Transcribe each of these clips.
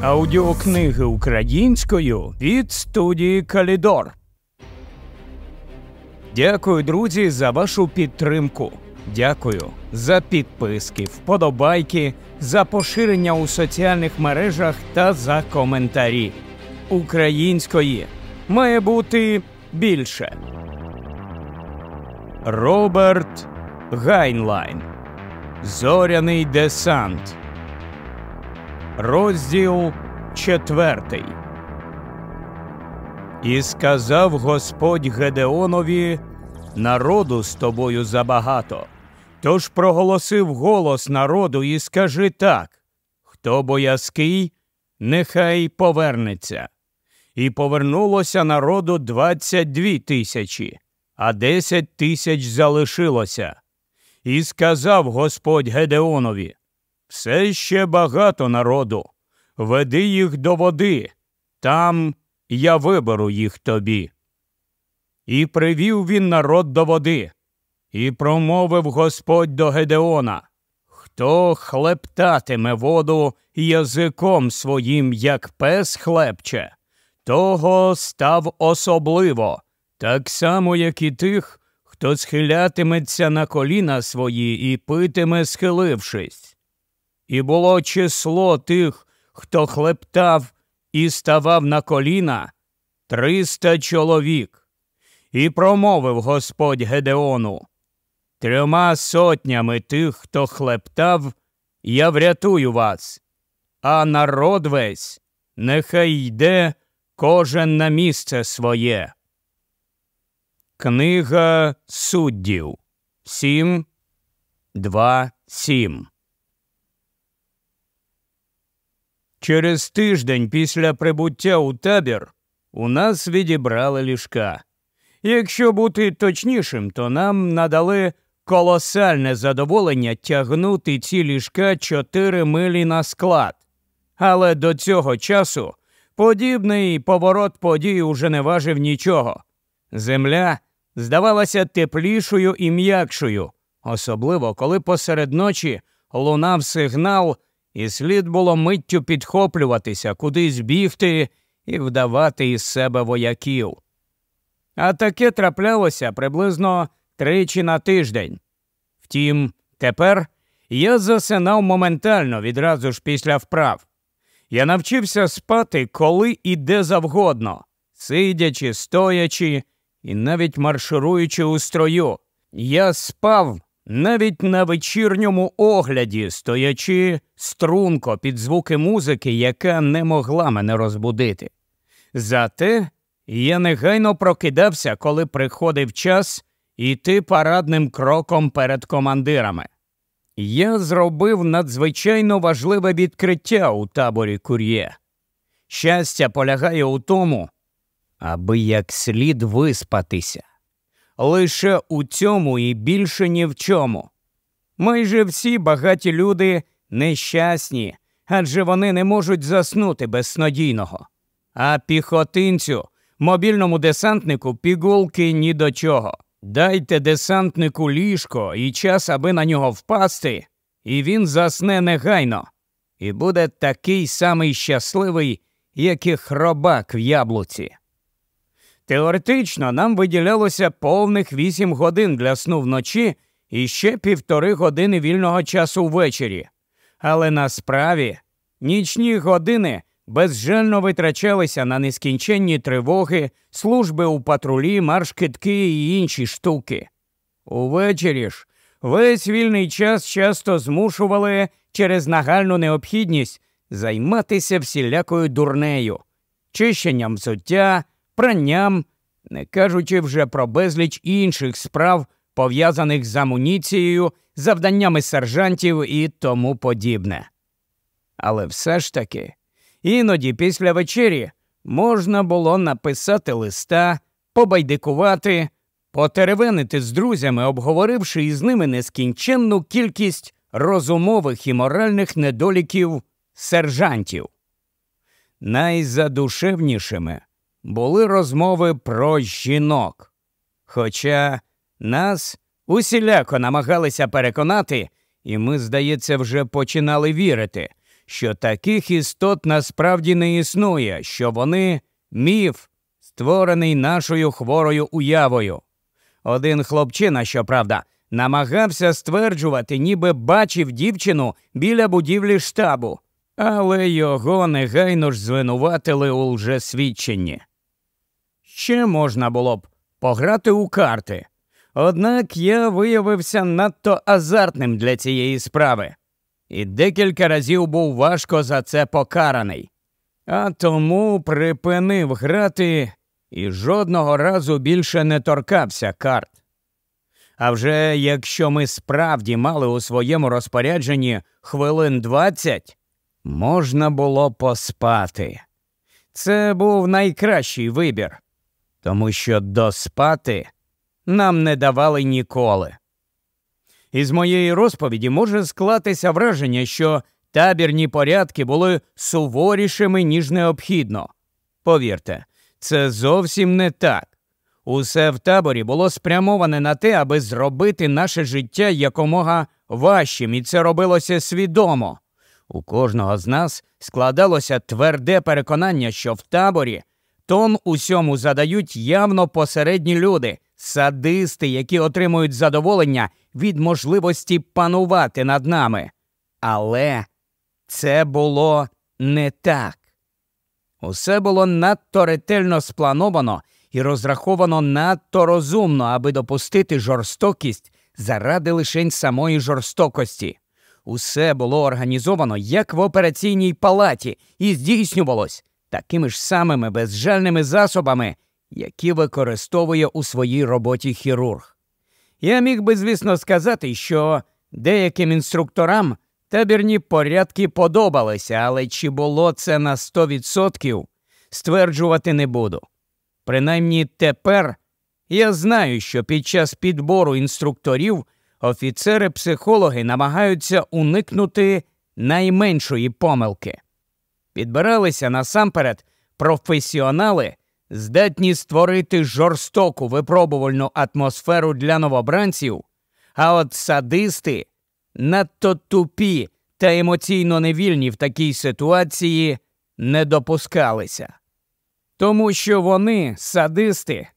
Аудіокниги українською від студії Калідор. Дякую, друзі, за вашу підтримку. Дякую за підписки, вподобайки, за поширення у соціальних мережах та за коментарі. Української має бути більше. Роберт Гайнлайн. Зоряний десант. Розділ четвертий. І сказав Господь Гедеонові народу з тобою забагато. Тож проголосив голос народу і скажи так хто боязкий, нехай повернеться. І повернулося народу двадцять дві тисячі, а десять тисяч залишилося. І сказав Господь Гедеонові все ще багато народу. Веди їх до води, там я виберу їх тобі. І привів він народ до води, і промовив Господь до Гедеона Хто хлептатиме воду язиком своїм, як пес хлепче, того став особливо, так само, як і тих, хто схилятиметься на коліна свої і питиме, схилившись. І було число тих, хто хлептав і ставав на коліна, триста чоловік. І промовив Господь Гедеону Трьома сотнями тих, хто хлептав, я врятую вас, а народ весь нехай йде кожен на місце своє. Книга суддів 7, 2, 7 Через тиждень після прибуття у табір у нас відібрали ліжка. Якщо бути точнішим, то нам надали колосальне задоволення тягнути ці ліжка чотири милі на склад. Але до цього часу подібний поворот подій уже не важив нічого. Земля здавалася теплішою і м'якшою, особливо коли посеред ночі лунав сигнал і слід було миттю підхоплюватися, кудись бігти і вдавати із себе вояків. А таке траплялося приблизно тричі на тиждень. Втім, тепер я засинав моментально відразу ж після вправ. Я навчився спати коли і де завгодно, сидячи, стоячи і навіть маршируючи у строю. Я спав навіть на вечірньому огляді, стоячи струнко під звуки музики, яка не могла мене розбудити. Зате я негайно прокидався, коли приходив час іти парадним кроком перед командирами. Я зробив надзвичайно важливе відкриття у таборі кур'є. Щастя полягає у тому, аби як слід виспатися лише у цьому і більше ні в чому. Майже всі багаті люди нещасні, адже вони не можуть заснути без снодійного. А піхотинцю, мобільному десантнику пігулки ні до чого. Дайте десантнику ліжко і час, аби на нього впасти, і він засне негайно, і буде такий самий щасливий, як і хробак в яблуці. Теоретично нам виділялося повних вісім годин для сну вночі і ще півтори години вільного часу ввечері. Але на справі нічні години безжально витрачалися на нескінченні тривоги, служби у патрулі, марш-китки і інші штуки. Увечері ж весь вільний час часто змушували через нагальну необхідність займатися всілякою дурнею, чищенням взуття пранням, не кажучи вже про безліч інших справ, пов'язаних з амуніцією, завданнями сержантів і тому подібне. Але все ж таки, іноді після вечері можна було написати листа, побайдикувати, потеревенити з друзями, обговоривши із ними нескінченну кількість розумових і моральних недоліків сержантів. Найзадушевнішими були розмови про жінок. Хоча нас усіляко намагалися переконати, і ми, здається, вже починали вірити, що таких істот насправді не існує, що вони міф, створений нашою хворою уявою. Один хлопчина, щоправда, намагався стверджувати, ніби бачив дівчину біля будівлі штабу, але його негайно ж звинуватили у лжесвідченні. Ще можна було б пограти у карти. Однак я виявився надто азартним для цієї справи, і декілька разів був важко за це покараний. А тому припинив грати і жодного разу більше не торкався карт. А вже якщо ми справді мали у своєму розпорядженні хвилин двадцять, можна було поспати. Це був найкращий вибір, тому що доспати нам не давали ніколи. Із моєї розповіді може склатися враження, що табірні порядки були суворішими, ніж необхідно. Повірте, це зовсім не так. Усе в таборі було спрямоване на те, аби зробити наше життя якомога важчим, і це робилося свідомо. У кожного з нас складалося тверде переконання, що в таборі тон усьому задають явно посередні люди, садисти, які отримують задоволення від можливості панувати над нами. Але це було не так. Усе було надто ретельно сплановано і розраховано надто розумно, аби допустити жорстокість заради лишень самої жорстокості. Усе було організовано як в операційній палаті, і здійснювалось такими ж самими безжальними засобами, які використовує у своїй роботі хірург. Я міг би, звісно, сказати, що деяким інструкторам табірні порядки подобалися, але чи було це на 100%, стверджувати не буду. Принаймні тепер я знаю, що під час підбору інструкторів офіцери-психологи намагаються уникнути найменшої помилки. Підбиралися насамперед професіонали, здатні створити жорстоку випробувальну атмосферу для новобранців, а от садисти надто тупі та емоційно невільні в такій ситуації не допускалися. Тому що вони, садисти,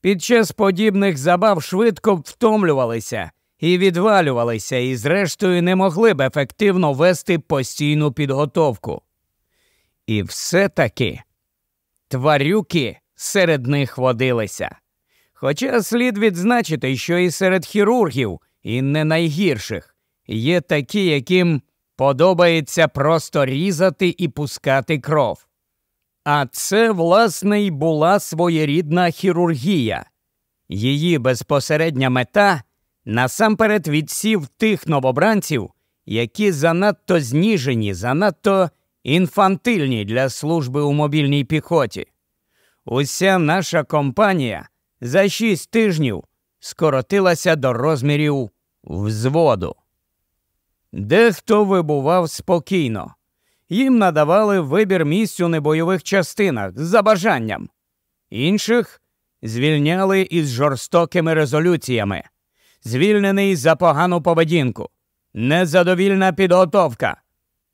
під час подібних забав швидко втомлювалися і відвалювалися, і, зрештою, не могли б ефективно вести постійну підготовку. І все таки тварюки серед них водилися. Хоча слід відзначити, що і серед хірургів, і не найгірших, є такі, яким подобається просто різати і пускати кров. А це, власне, й була своєрідна хірургія. Її безпосередня мета насамперед відсів тих новобранців, які занадто зніжені, занадто інфантильні для служби у мобільній піхоті. Уся наша компанія за шість тижнів скоротилася до розмірів взводу. Дехто вибував спокійно, їм надавали вибір місць у небойових частинах за бажанням, інших звільняли із жорстокими резолюціями, звільнений за погану поведінку, незадовільна підготовка,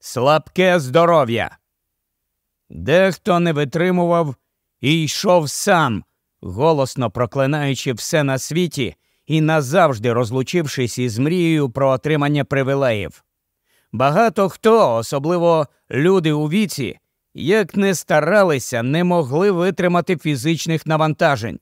слабке здоров'я. Дехто не витримував і йшов сам, голосно проклинаючи все на світі і назавжди розлучившись із мрією про отримання привілеїв. Багато хто, особливо люди у віці, як не старалися, не могли витримати фізичних навантажень.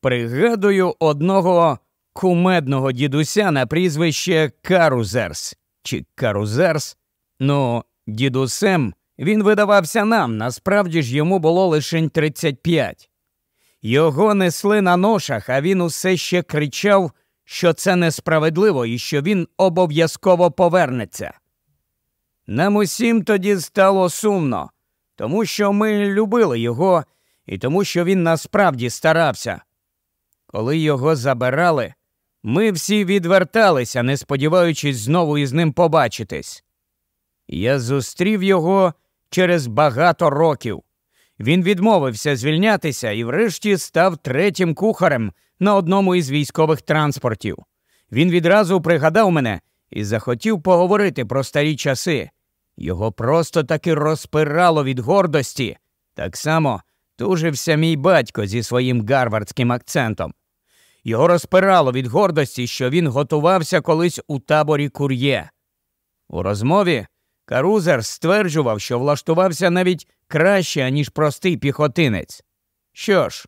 Пригадую одного кумедного дідуся на прізвище Карузерс чи Карузерс. Ну, дідусем він видавався нам, насправді ж йому було лише 35. Його несли на ношах, а він усе ще кричав, що це несправедливо і що він обов'язково повернеться. Нам усім тоді стало сумно, тому що ми любили його і тому, що він насправді старався. Коли його забирали, ми всі відверталися, не сподіваючись знову із ним побачитись. Я зустрів його через багато років. Він відмовився звільнятися і, врешті, став третім кухарем на одному із військових транспортів. Він відразу пригадав мене і захотів поговорити про старі часи. Його просто таки розпирало від гордості. Так само тужився мій батько зі своїм гарвардським акцентом. Його розпирало від гордості, що він готувався колись у таборі кур'є. У розмові Карузер стверджував, що влаштувався навіть краще, аніж простий піхотинець. Що ж,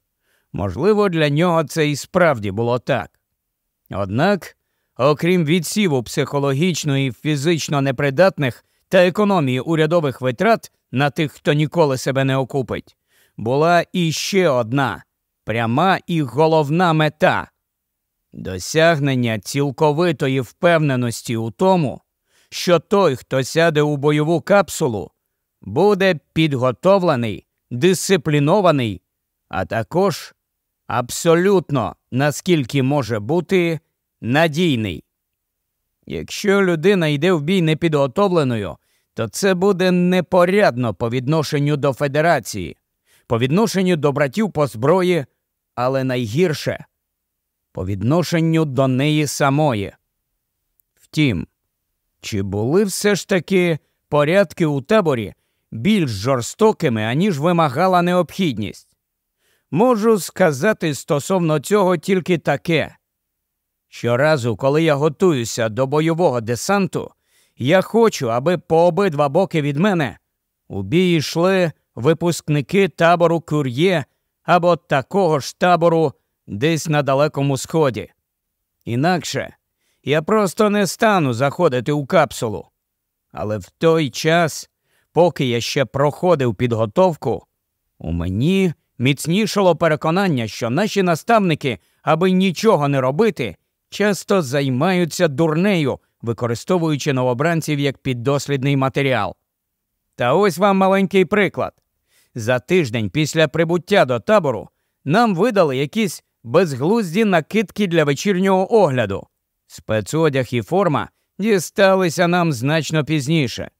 можливо, для нього це і справді було так. Однак, окрім відсіву психологічно і фізично непридатних та економії урядових витрат на тих, хто ніколи себе не окупить, була іще одна пряма і головна мета досягнення цілковитої впевненості у тому, що той, хто сяде у бойову капсулу, буде підготовлений, дисциплінований, а також абсолютно, наскільки може бути, надійний. Якщо людина йде в бій непідготовленою, то це буде непорядно по відношенню до Федерації, по відношенню до братів по зброї, але найгірше по відношенню до неї самої. Втім, чи були все ж таки порядки у таборі більш жорстокими, аніж вимагала необхідність? Можу сказати стосовно цього тільки таке. Щоразу, коли я готуюся до бойового десанту, я хочу, аби по обидва боки від мене у бій йшли випускники табору кур'є або такого ж табору десь на далекому сході. Інакше я просто не стану заходити у капсулу. Але в той час, поки я ще проходив підготовку, у мені міцнішало переконання, що наші наставники, аби нічого не робити, часто займаються дурнею, використовуючи новобранців як піддослідний матеріал. Та ось вам маленький приклад. За тиждень після прибуття до табору нам видали якісь безглузді накидки для вечірнього огляду. Спецодяг і форма дісталися нам значно пізніше.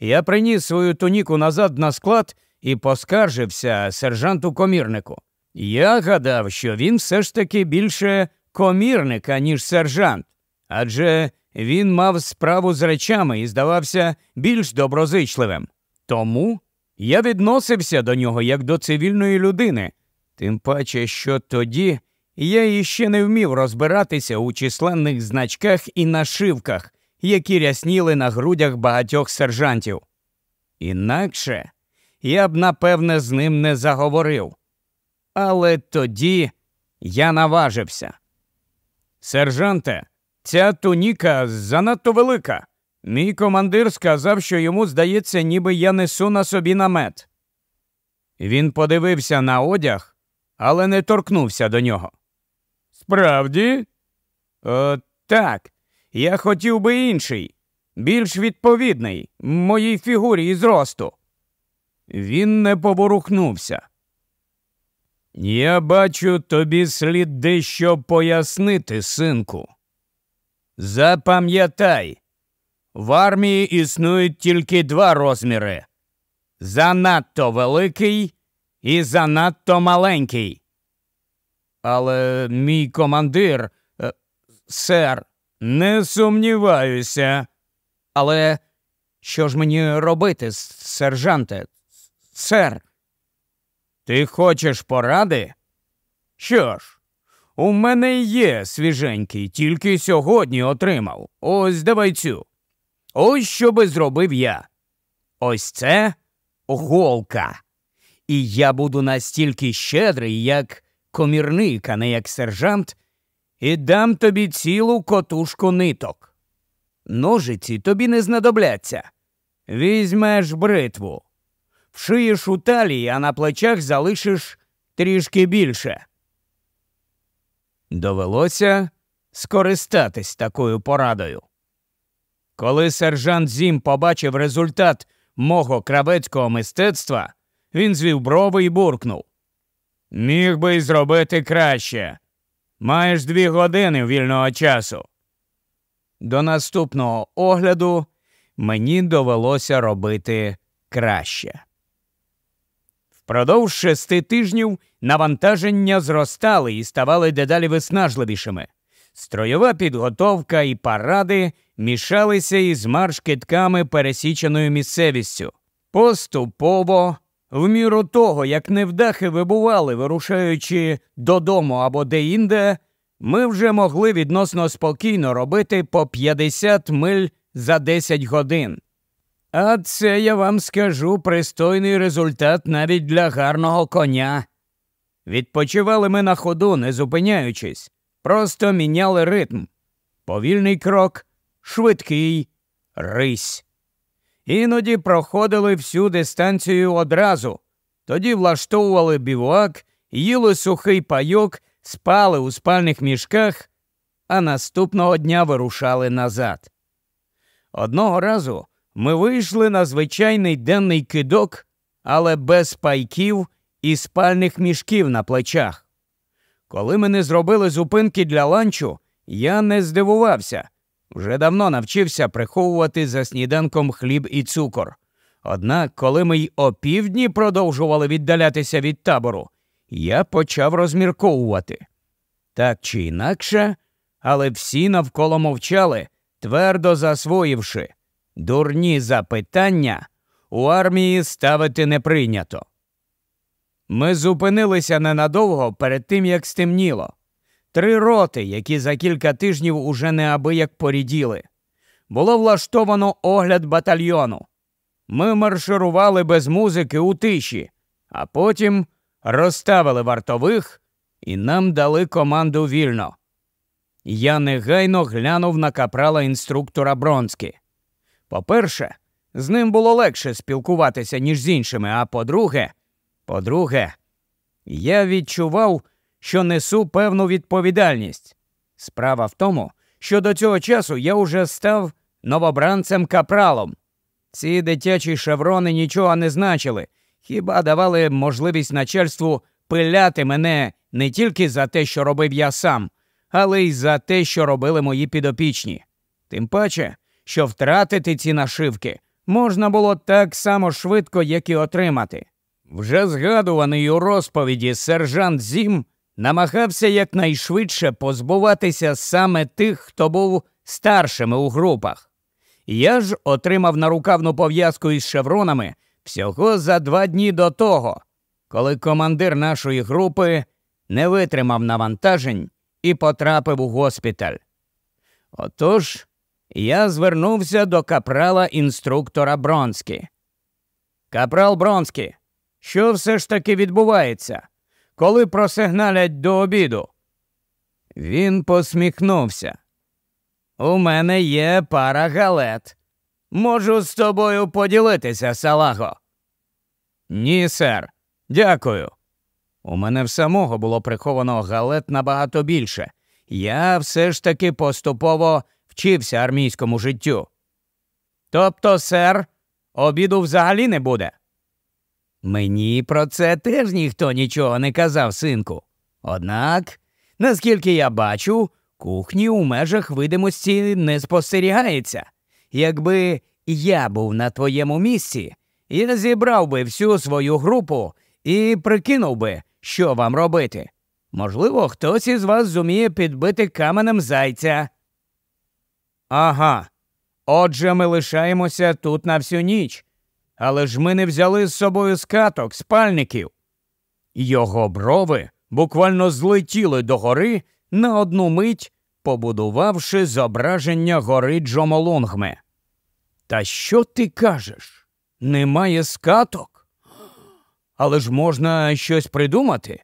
Я приніс свою туніку назад на склад і поскаржився сержанту комірнику. Я гадав, що він все ж таки більше комірник, аніж сержант, адже він мав справу з речами і здавався більш доброзичливим. Тому я відносився до нього як до цивільної людини, тим паче, що тоді я іще не вмів розбиратися у численних значках і нашивках, які рясніли на грудях багатьох сержантів. Інакше я б, напевне, з ним не заговорив. Але тоді я наважився. Сержанте, ця туніка занадто велика. Мій командир сказав, що йому здається, ніби я несу на собі намет. Він подивився на одяг, але не торкнувся до нього. Справді? О, Так. Я хотів би інший, більш відповідний моїй фігурі і зросту. Він не поворухнувся. Я бачу, тобі слід дещо пояснити, синку. Запам'ятай, в армії існують тільки два розміри занадто великий і занадто маленький. Але мій командир, е, сер, не сумніваюся. Але що ж мені робити, сержанте, сер? Ти хочеш поради? Що ж, у мене є свіженький, тільки сьогодні отримав. Ось давай цю. Ось що би зробив я. Ось це голка. І я буду настільки щедрий, як комірник, а не як сержант, і дам тобі цілу котушку ниток. Ножиці тобі не знадобляться. Візьмеш бритву, вшиєш у талії, а на плечах залишиш трішки більше. Довелося скористатись такою порадою. Коли сержант Зім побачив результат мого кравецького мистецтва, він звів брови і буркнув. Міг би й зробити краще. Маєш дві години вільного часу. До наступного огляду мені довелося робити краще. Впродовж шести тижнів навантаження зростали і ставали дедалі виснажливішими. Строєва підготовка і паради мішалися із марш-китками пересіченою місцевістю. Поступово, в міру того, як невдахи вибували, вирушаючи додому або деінде, ми вже могли відносно спокійно робити по 50 миль за 10 годин. А це я вам скажу пристойний результат навіть для гарного коня. Відпочивали ми на ходу, не зупиняючись, просто міняли ритм. Повільний крок, швидкий рись. Іноді проходили всю дистанцію одразу, тоді влаштовували бівуак, їли сухий пайок, спали у спальних мішках, а наступного дня вирушали назад. Одного разу ми вийшли на звичайний денний кидок, але без пайків і спальних мішків на плечах. Коли ми не зробили зупинки для ланчу, я не здивувався. Вже давно навчився приховувати за сніданком хліб і цукор. Однак, коли ми й опівдні продовжували віддалятися від табору, я почав розмірковувати. Так чи інакше, але всі навколо мовчали, твердо засвоївши. Дурні запитання у армії ставити не прийнято. Ми зупинилися ненадовго перед тим, як стемніло. Три роти, які за кілька тижнів уже неабияк поріділи. Було влаштовано огляд батальйону. Ми марширували без музики у тиші, а потім розставили вартових і нам дали команду вільно. Я негайно глянув на капрала інструктора Бронськи. По-перше, з ним було легше спілкуватися, ніж з іншими, а по-друге, по-друге, я відчував, що несу певну відповідальність. Справа в тому, що до цього часу я уже став новобранцем капралом. Ці дитячі шеврони нічого не значили, хіба давали можливість начальству пиляти мене не тільки за те, що робив я сам, але й за те, що робили мої підопічні. Тим паче, що втратити ці нашивки можна було так само швидко, як і отримати. Вже згадуваний у розповіді сержант Зім намагався якнайшвидше позбуватися саме тих, хто був старшими у групах. Я ж отримав нарукавну пов'язку із шевронами всього за два дні до того, коли командир нашої групи не витримав навантажень і потрапив у госпіталь. Отож, я звернувся до капрала інструктора Бронські. Капрал Бронський, що все ж таки відбувається, коли просигналять до обіду? Він посміхнувся. У мене є пара галет. Можу з тобою поділитися, салаго. Ні, сер. Дякую. У мене в самого було приховано галет набагато більше. Я все ж таки поступово вчився армійському життю. Тобто, сер, обіду взагалі не буде. Мені про це теж ніхто нічого не казав, синку. Однак, наскільки я бачу, кухні у межах видимості не спостерігається. Якби я був на твоєму місці, я зібрав би всю свою групу і прикинув би, що вам робити. Можливо, хтось із вас зуміє підбити каменем зайця. Ага. Отже, ми лишаємося тут на всю ніч. Але ж ми не взяли з собою скаток, спальників. Його брови буквально злетіли до гори на одну мить, побудувавши зображення гори Джомолунгме. Та що ти кажеш? Немає скаток? Але ж можна щось придумати.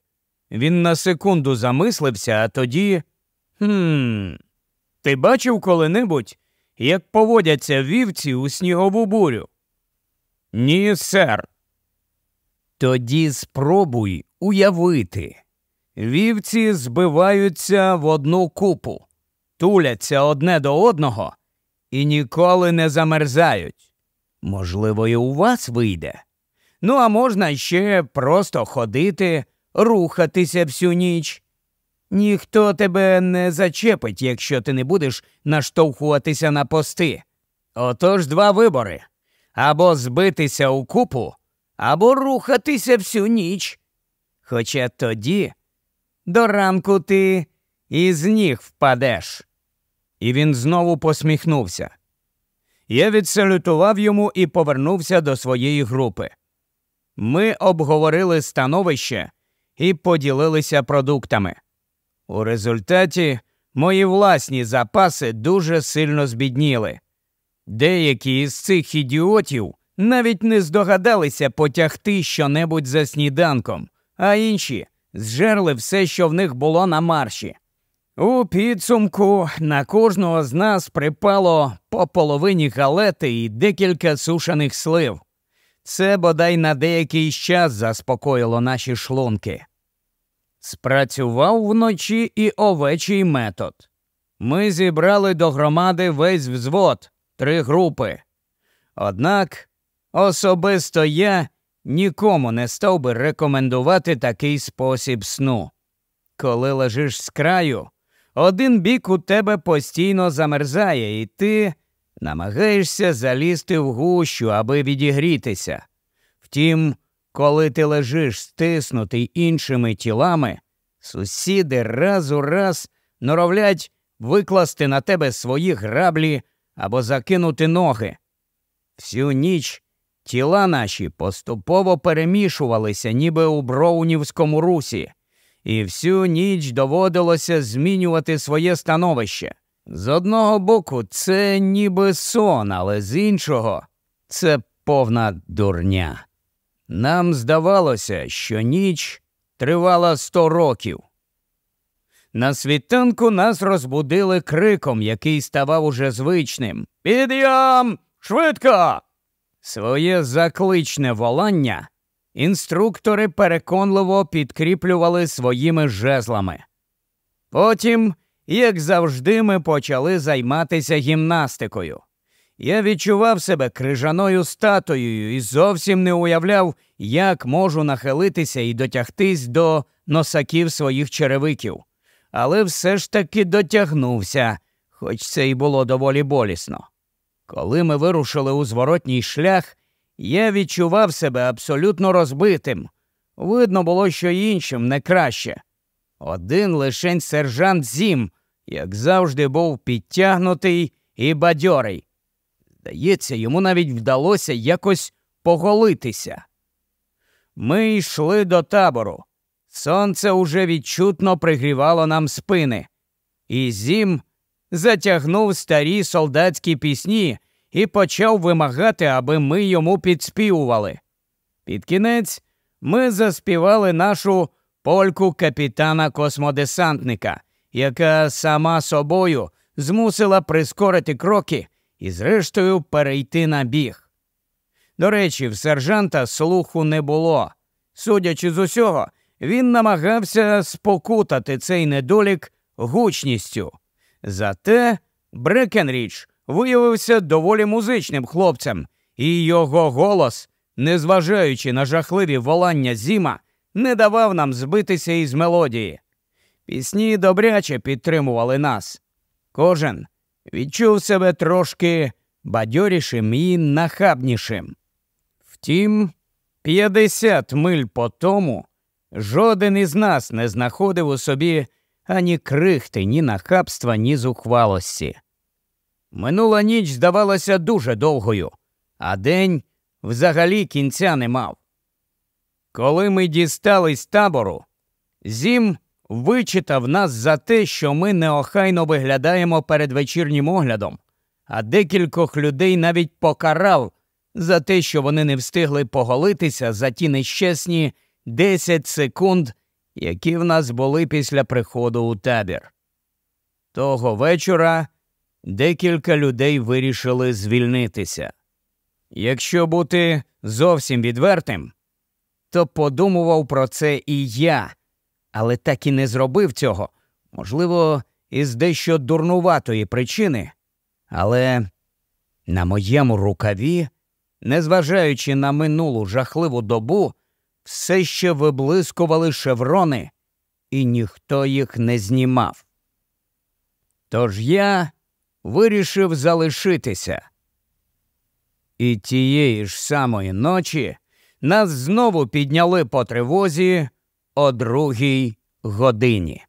Він на секунду замислився, а тоді. Хм. Ти бачив коли-небудь, як поводяться вівці у снігову бурю? Ні, сер. Тоді спробуй уявити. Вівці збиваються в одну купу, туляться одне до одного і ніколи не замерзають. Можливо, і у вас вийде. Ну, а можна ще просто ходити, рухатися всю ніч. Ніхто тебе не зачепить, якщо ти не будеш наштовхуватися на пости. Отож два вибори або збитися у купу, або рухатися всю ніч. Хоча тоді до ранку ти і з ніг впадеш. І він знову посміхнувся. Я відсалютував йому і повернувся до своєї групи. Ми обговорили становище і поділилися продуктами. У результаті мої власні запаси дуже сильно збідніли. Деякі із цих ідіотів навіть не здогадалися потягти щонебудь за сніданком, а інші зжерли все, що в них було на марші. У підсумку на кожного з нас припало по половині галети і декілька сушених слив. Це бодай на деякий час заспокоїло наші шлунки. Спрацював вночі і овечий метод. Ми зібрали до громади весь взвод, три групи. Однак особисто я нікому не став би рекомендувати такий спосіб сну. Коли лежиш з краю, один бік у тебе постійно замерзає, і ти намагаєшся залізти в гущу, аби відігрітися. Втім, коли ти лежиш стиснутий іншими тілами, сусіди раз у раз норовлять викласти на тебе свої граблі або закинути ноги. Всю ніч тіла наші поступово перемішувалися, ніби у броунівському русі, і всю ніч доводилося змінювати своє становище. З одного боку, це ніби сон, але з іншого це повна дурня. Нам здавалося, що ніч тривала сто років. На світанку нас розбудили криком, який ставав уже звичним. Підйом! Швидко! Своє закличне волання інструктори переконливо підкріплювали своїми жезлами. Потім, як завжди, ми почали займатися гімнастикою. Я відчував себе крижаною статуєю і зовсім не уявляв, як можу нахилитися і дотягтись до носаків своїх черевиків. Але все ж таки дотягнувся, хоч це й було доволі болісно. Коли ми вирушили у зворотній шлях, я відчував себе абсолютно розбитим. Видно було, що іншим не краще. Один лишень сержант Зім, як завжди, був підтягнутий і бадьорий. Здається, йому навіть вдалося якось поголитися. Ми йшли до табору. Сонце уже відчутно пригрівало нам спини, і Зім затягнув старі солдатські пісні і почав вимагати, аби ми йому підспівували. Під кінець ми заспівали нашу польку капітана космодесантника, яка сама собою змусила прискорити кроки і, зрештою, перейти на біг. До речі, в сержанта слуху не було. Судячи з усього, він намагався спокутати цей недолік гучністю. Зате Брекенріч виявився доволі музичним хлопцем, і його голос, незважаючи на жахливі волання зіма, не давав нам збитися із мелодії. Пісні добряче підтримували нас. Кожен відчув себе трошки бадьорішим і нахабнішим. Втім, 50 миль по тому жоден із нас не знаходив у собі ані крихти, ні нахабства, ні зухвалості. Минула ніч здавалася дуже довгою, а день взагалі кінця не мав. Коли ми дістались табору, Зім вичитав нас за те, що ми неохайно виглядаємо перед вечірнім оглядом, а декількох людей навіть покарав за те, що вони не встигли поголитися за ті нещасні 10 секунд, які в нас були після приходу у табір. Того вечора декілька людей вирішили звільнитися. Якщо бути зовсім відвертим, то подумував про це і я, але так і не зробив цього, можливо, із дещо дурнуватої причини. Але на моєму рукаві, незважаючи на минулу жахливу добу, все ще виблискували шеврони, і ніхто їх не знімав. Тож я вирішив залишитися. І тієї ж самої ночі нас знову підняли по тривозі о другій годині.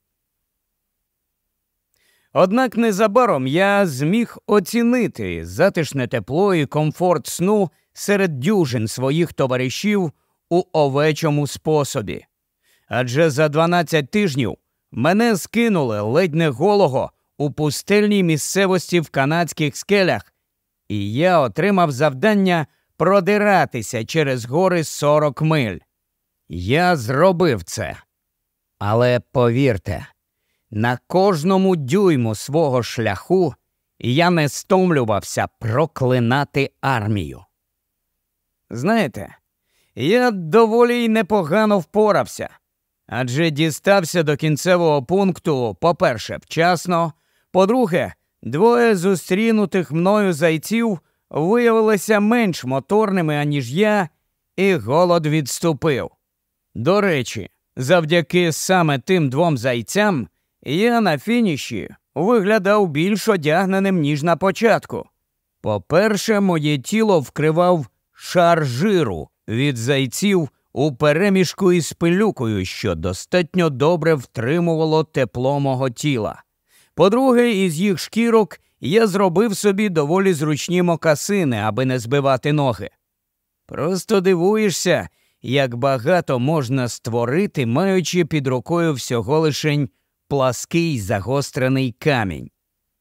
Однак незабаром я зміг оцінити затишне тепло і комфорт сну серед дюжин своїх товаришів у овечому способі. Адже за 12 тижнів мене скинули ледь не голого у пустельній місцевості в канадських скелях, і я отримав завдання продиратися через гори 40 миль. Я зробив це. Але повірте, на кожному дюйму свого шляху я не стомлювався проклинати армію. Знаєте, я доволі й непогано впорався, адже дістався до кінцевого пункту, по-перше, вчасно, по-друге, двоє зустрінутих мною зайців виявилися менш моторними, аніж я, і голод відступив. До речі, завдяки саме тим двом зайцям я на фініші виглядав більш одягненим, ніж на початку. По-перше, моє тіло вкривав шар жиру від зайців у перемішку із пилюкою, що достатньо добре втримувало тепло мого тіла. По-друге, із їх шкірок я зробив собі доволі зручні мокасини, аби не збивати ноги. Просто дивуєшся, як багато можна створити, маючи під рукою всього лишень плаский загострений камінь.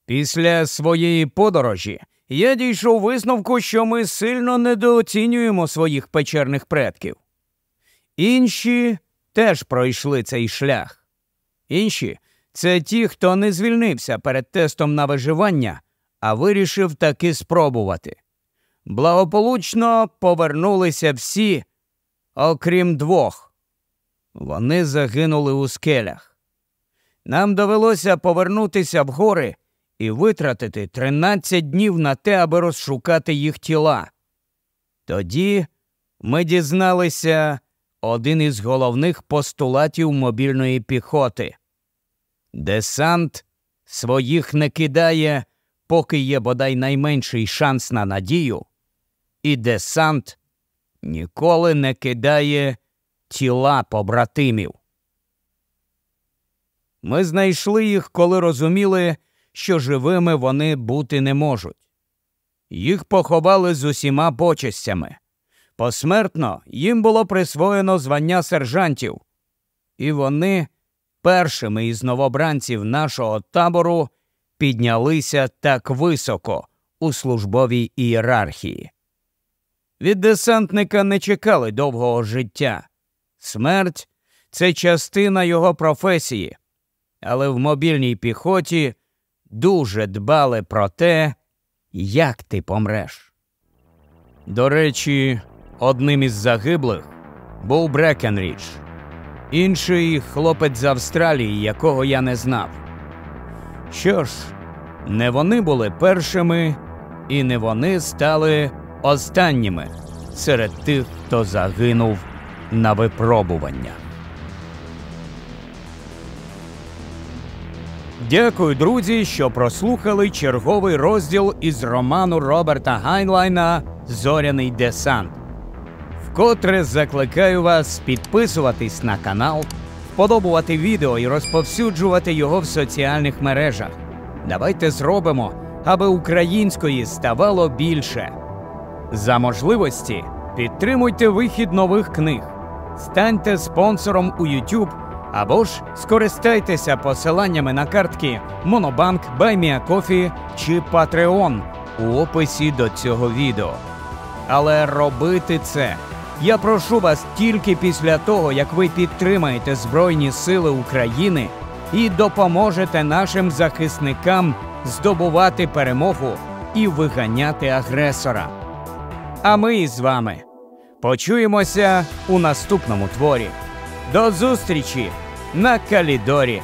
Після своєї подорожі я дійшов висновку, що ми сильно недооцінюємо своїх печерних предків. Інші теж пройшли цей шлях. Інші це ті, хто не звільнився перед тестом на виживання, а вирішив таки спробувати. Благополучно повернулися всі, окрім двох. Вони загинули у скелях. Нам довелося повернутися в гори і витратити 13 днів на те, аби розшукати їх тіла. Тоді ми дізналися один із головних постулатів мобільної піхоти. Десант своїх не кидає, поки є бодай найменший шанс на надію, і десант ніколи не кидає тіла побратимів. Ми знайшли їх, коли розуміли, що живими вони бути не можуть. Їх поховали з усіма почестями. Посмертно їм було присвоєно звання сержантів, і вони першими із новобранців нашого табору піднялися так високо у службовій ієрархії. Від десантника не чекали довгого життя. Смерть це частина його професії, але в мобільній піхоті дуже дбали про те, як ти помреш. До речі, одним із загиблих був Брекенріч, інший хлопець з Австралії, якого я не знав. Що ж, не вони були першими, і не вони стали останніми серед тих, хто загинув на випробування. Дякую, друзі, що прослухали черговий розділ із роману Роберта Гайнлайна Зоряний десант. Вкотре закликаю вас підписуватись на канал, вподобувати відео і розповсюджувати його в соціальних мережах. Давайте зробимо, аби української ставало більше. За можливості підтримуйте вихід нових книг, станьте спонсором у YouTube або ж скористайтеся посиланнями на картки Monobank, BuyMeACoffee чи Patreon у описі до цього відео. Але робити це я прошу вас тільки після того, як ви підтримаєте Збройні Сили України і допоможете нашим захисникам здобувати перемогу і виганяти агресора. А ми з вами почуємося у наступному творі. До зустрічі на Калідорі!